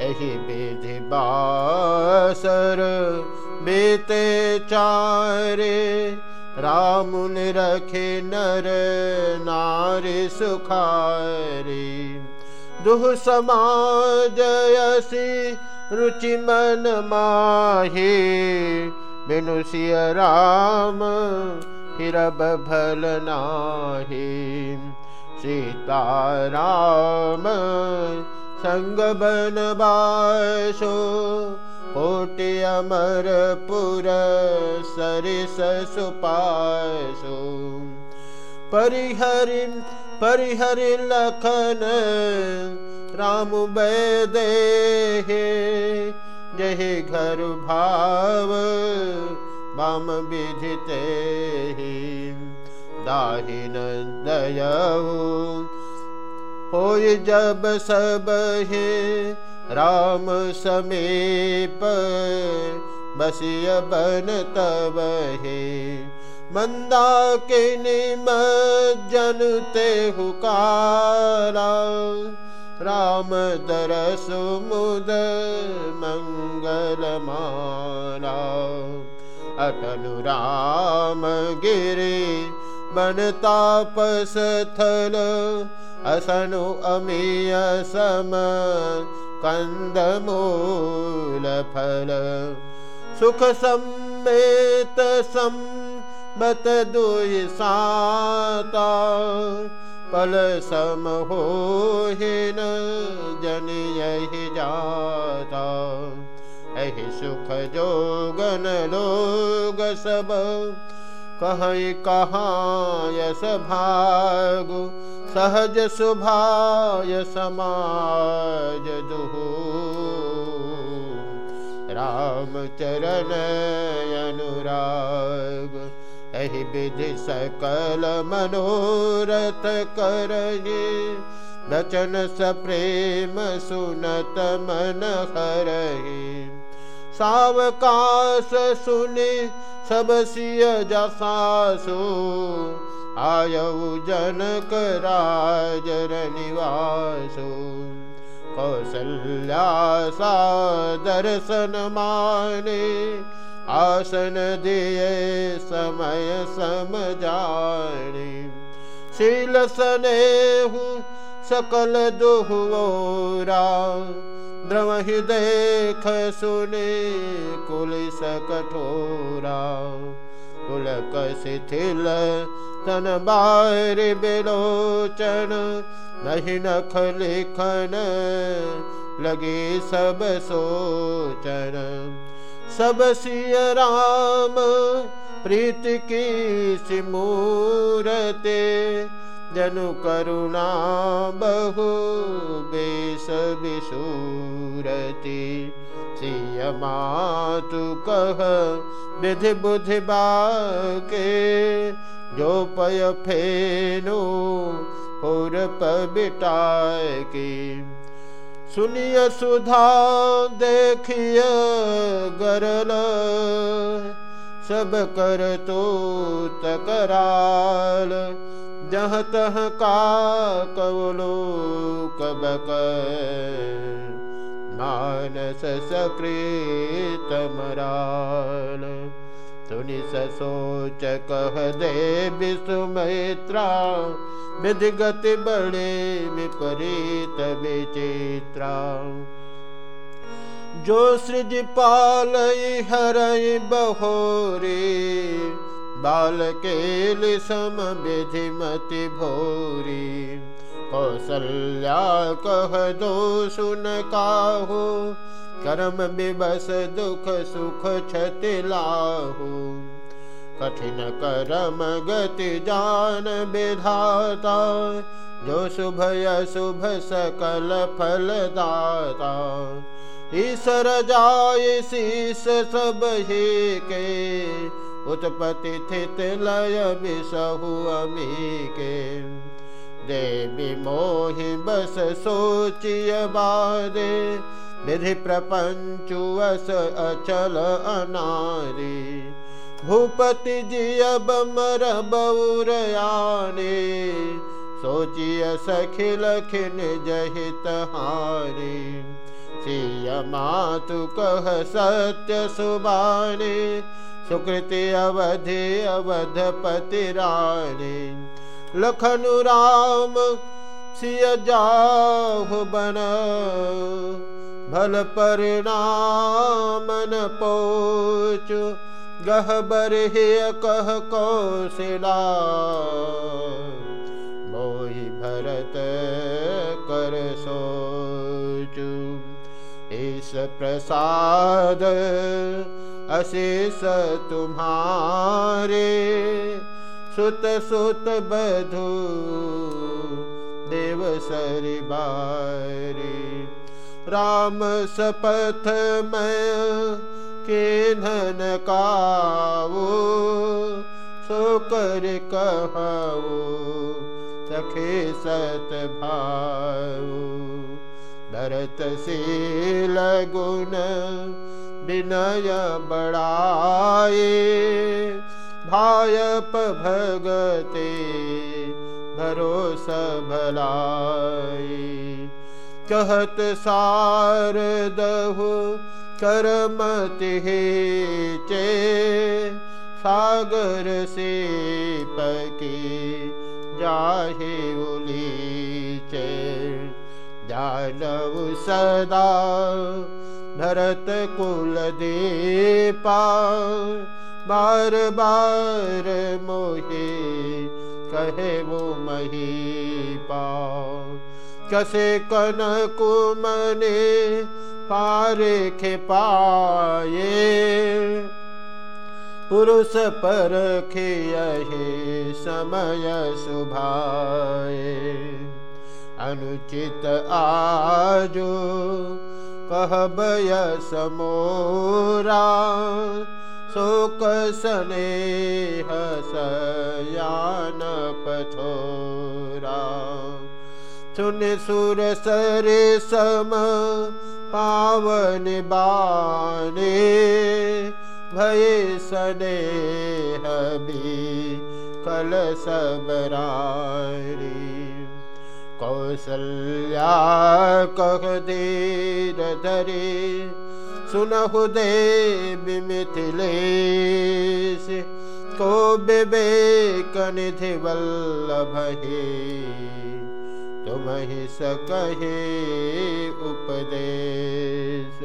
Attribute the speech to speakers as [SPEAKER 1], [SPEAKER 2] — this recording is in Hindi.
[SPEAKER 1] एहि विधि बासर बीते चारे। रामुन रखे नर नारी सुखारी। दुह समाजयसी रुचि मन माही। राम हिरब भल नाही। सीता राम संग बन बासो कोटि अमर पुर सरिस सुपासो परिहरि परिहरि लखन राम बैदे जहि घर भाव विधिते दाहिन दयऊ हो जब सब हे राम समीप बसिय बन तब हे। मंदा के निम जनते हुकारा राम दरस मुद मंगल माला। अटनु राम गिरी बन तापस थल असनु अमीय सम कंदमूल फल। सुख सम्मेत सम बत दुई साता। पल सम हो न जन यही जाता। अहि सुख जोगन लोग सब। कह कहाँ यस भागु सहज सुभाय समाज दुहु राम चरण अनुराग, एहि विधि सकल मनोरथ करहि। वचन स प्रेम सुनत मन हरहि। सावकाश सुनि सब सिय जसासु। आयऊ जनक राजर निवासु कौशल्या सा दर्शन माने आसन दिए समय सम जाने शील सने हूँ सकल दुहरा द्रवहि देख सुने कुलिस कठोरा पुलक शिथिल तन बार बिलोचन नहीं नख लिखन लगे सब सोचन। सब सिय राम, प्रीत की सिमूरते, जनु करुणा बहु बेस विसूरती सिय मातु कह विधि बुद्धि बाके, जो पय फेनु और बिटाए की। सुनिय सुधा देखिय गरल, सब कर तो तकराल जह तह का कवलो कबक मानस सकृत मराल सुनि सोच कह दे विसुमित्रा विधि गति बड़े विपरीत विचित्रा। जो सृज पाल हरई बहोरी बाल के सम विधि मति भोरी। कौशल्या कह दो सुन काहू। कर्म विबस दुख सुख क्षति कठिन कर्म गति जान विधाता। जो शुभ शुभ सकल फल दाता। ईश्वर जाय शीस सब ही के। उत्पत्ति थित लय विसहु अमी के देवी मोहि बस सोचिय बादे विधि प्रपंचुअस अचल अनारी। भूपति जी अब मर बौरयाने। सोचिय सखिल खिन जहित हारी। सिय मातु कह सत्य सुबाने सुकृति अवधि अवधपति रानी लखनु राम सिय बन। भल परिणाम न पोच। गहबर कह कौशिला। मोहि भरत कर सोचु। इस प्रसाद अशेष तुम्हारे। सुत सुत बधु, देव सरिबारी। राम सपथ मैं के धन काओ सो कर कहो सखे सत भाऊ भरत शील गुण विनय बड़ाए भायप भगते भरोस भलाई कहत सार दहु करमति चे सागर से पकी जाहे उलीचे। जानव सदा भरत कुल दीपा, बार बार मोहे, कहे वो मही पाओ कसे कन कुमने पारे खे पाए पुरुष पर खियहे समय सुभाए। अनुचित आजो कहबय समोरा शोक स्नेह सयान पथोरा सुन सुर सरे सम पावन बाने भय सने हबी कल सबरारी कौसल्या कह देर धरे सुनहु देव मिथिलेश को विवेक निधि वल्लभ ही सकहे उपदेश।